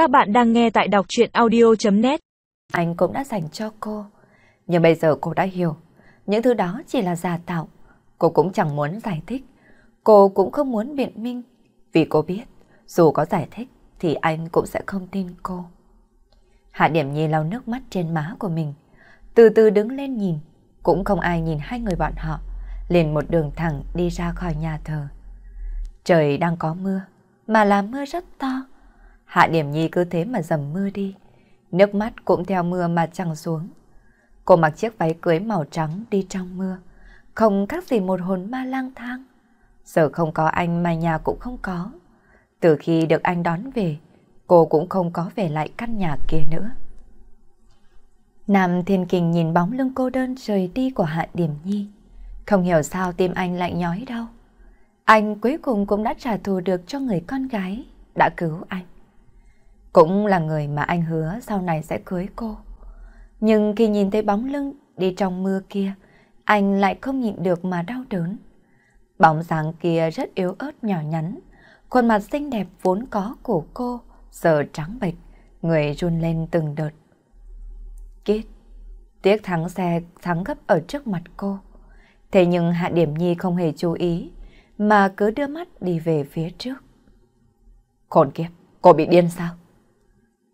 Các bạn đang nghe tại đọc chuyện audio.net Anh cũng đã dành cho cô. Nhưng bây giờ cô đã hiểu, những thứ đó chỉ là giả tạo. Cô cũng chẳng muốn giải thích. Cô cũng không muốn biện minh. Vì cô biết, dù có giải thích thì anh cũng sẽ không tin cô. Hạ Điểm Nhi lau nước mắt trên má của mình. Từ từ đứng lên nhìn, cũng không ai nhìn hai người bọn họ. Liền một đường thẳng đi ra khỏi nhà thờ. Trời đang có mưa, mà là mưa rất to. Hạ Điểm Nhi cứ thế mà dầm mưa đi. Nước mắt cũng theo mưa mà trăng xuống. Cô mặc chiếc váy cưới màu trắng đi trong mưa. Không khác gì một hồn ma lang thang. Giờ không có anh mà nhà cũng không có. Từ khi được anh đón về, cô cũng không có về lại căn nhà kia nữa. Nam Thiên Kình nhìn bóng lưng cô đơn rời đi của Hạ Điểm Nhi. Không hiểu sao tim anh lại nhói đau. Anh cuối cùng cũng đã trả thù được cho người con gái đã cứu anh. Cũng là người mà anh hứa sau này sẽ cưới cô. Nhưng khi nhìn thấy bóng lưng đi trong mưa kia, anh lại không nhịn được mà đau đớn. Bóng dáng kia rất yếu ớt nhỏ nhắn, khuôn mặt xinh đẹp vốn có của cô giờ trắng bệch, người run lên từng đợt. kết tiếc thắng xe thắng gấp ở trước mặt cô. Thế nhưng Hạ Điểm Nhi không hề chú ý, mà cứ đưa mắt đi về phía trước. Khốn kiếp, cô bị điên sao?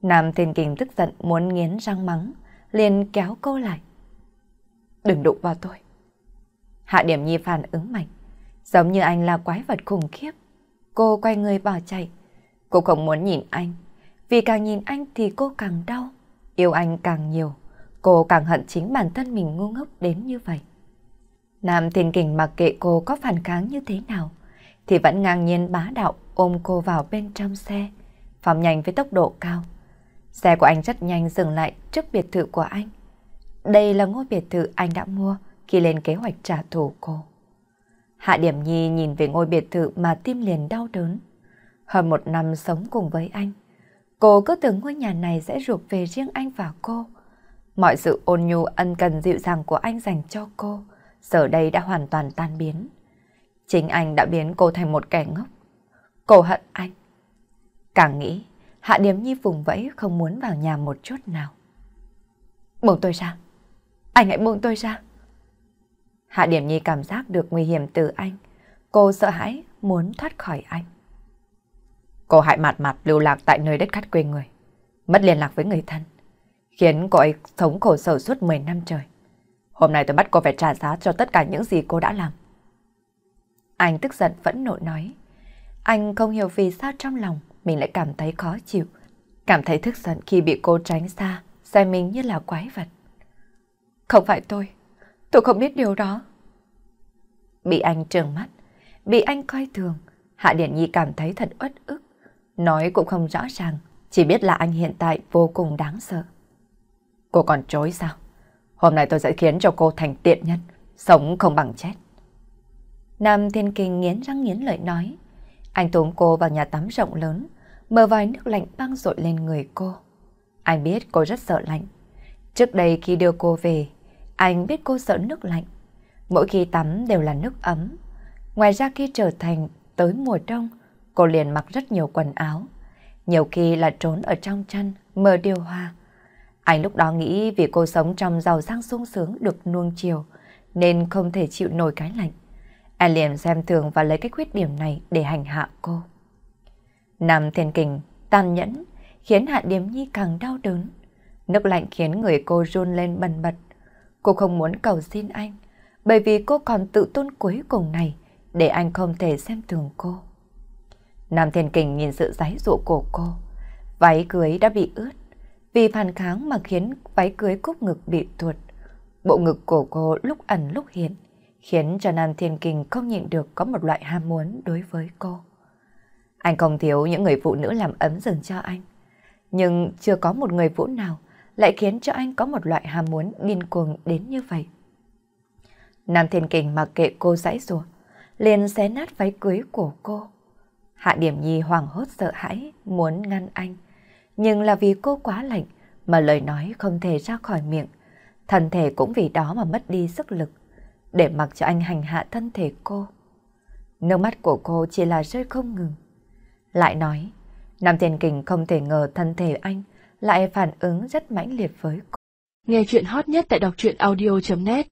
Nam Thiên Kình tức giận muốn nghiến răng mắng, liền kéo cô lại. Đừng đụng vào tôi. Hạ Điểm Nhi phản ứng mạnh, giống như anh là quái vật khủng khiếp. Cô quay người bỏ chạy. Cô không muốn nhìn anh, vì càng nhìn anh thì cô càng đau, yêu anh càng nhiều. Cô càng hận chính bản thân mình ngu ngốc đến như vậy. Nam Thiên Kình mặc kệ cô có phản kháng như thế nào, thì vẫn ngang nhiên bá đạo ôm cô vào bên trong xe, phóng nhanh với tốc độ cao. Xe của anh rất nhanh dừng lại trước biệt thự của anh. Đây là ngôi biệt thự anh đã mua khi lên kế hoạch trả thù cô. Hạ Điểm Nhi nhìn về ngôi biệt thự mà tim liền đau đớn. Hơn một năm sống cùng với anh, cô cứ tưởng ngôi nhà này sẽ ruột về riêng anh và cô. Mọi sự ôn nhu ân cần dịu dàng của anh dành cho cô, giờ đây đã hoàn toàn tan biến. Chính anh đã biến cô thành một kẻ ngốc. Cô hận anh. Càng nghĩ, Hạ Điếm Nhi vùng vẫy không muốn vào nhà một chút nào. Buông tôi ra. Anh hãy buông tôi ra. Hạ Điểm Nhi cảm giác được nguy hiểm từ anh. Cô sợ hãi muốn thoát khỏi anh. Cô hại mặt mặt lưu lạc tại nơi đất khách quê người. Mất liên lạc với người thân. Khiến cô ấy sống khổ sở suốt 10 năm trời. Hôm nay tôi bắt cô phải trả giá cho tất cả những gì cô đã làm. Anh tức giận vẫn nộ nói. Anh không hiểu vì sao trong lòng mình lại cảm thấy khó chịu. Cảm thấy thức giận khi bị cô tránh xa, xem mình như là quái vật. Không phải tôi, tôi không biết điều đó. Bị anh trừng mắt, bị anh coi thường, Hạ Điển Nhi cảm thấy thật uất ức. Nói cũng không rõ ràng, chỉ biết là anh hiện tại vô cùng đáng sợ. Cô còn chối sao? Hôm nay tôi sẽ khiến cho cô thành tiện nhân, sống không bằng chết. Nam Thiên Kinh nghiến răng nghiến lợi nói. Anh túm cô vào nhà tắm rộng lớn, mở vòi nước lạnh băng rội lên người cô. Anh biết cô rất sợ lạnh. Trước đây khi đưa cô về, anh biết cô sợ nước lạnh. Mỗi khi tắm đều là nước ấm. Ngoài ra khi trở thành tới mùa đông, cô liền mặc rất nhiều quần áo. Nhiều khi là trốn ở trong chăn, mở điều hòa. Anh lúc đó nghĩ vì cô sống trong giàu sang sung sướng được nuông chiều, nên không thể chịu nổi cái lạnh. Anh liền xem thường và lấy cái khuyết điểm này để hành hạ cô. Nam Thiên Kình tàn nhẫn khiến Hạ Điềm Nhi càng đau đớn. Nước lạnh khiến người cô run lên bần bật. Cô không muốn cầu xin anh, bởi vì cô còn tự tôn cuối cùng này để anh không thể xem thường cô. Nam Thiên Kình nhìn sự giấy dụ của cô. Váy cưới đã bị ướt, vì phản kháng mà khiến váy cưới cúc ngực bị tuột. Bộ ngực của cô lúc ẩn lúc hiện, khiến cho Nam Thiên Kình không nhịn được có một loại ham muốn đối với cô. Anh không thiếu những người phụ nữ làm ấm giường cho anh. Nhưng chưa có một người phụ nào lại khiến cho anh có một loại ham muốn điên cuồng đến như vậy. Nam Thiên Kình mặc kệ cô dãy rùa, liền xé nát váy cưới của cô. Hạ Điểm Nhi hoảng hốt sợ hãi, muốn ngăn anh. Nhưng là vì cô quá lạnh mà lời nói không thể ra khỏi miệng. Thân thể cũng vì đó mà mất đi sức lực, để mặc cho anh hành hạ thân thể cô. Nước mắt của cô chỉ là rơi không ngừng. Lại nói, Nam Thiên Kình không thể ngờ thân thể anh lại phản ứng rất mãnh liệt với cô. Nghe chuyện hot nhất tại đọc truyện audio.net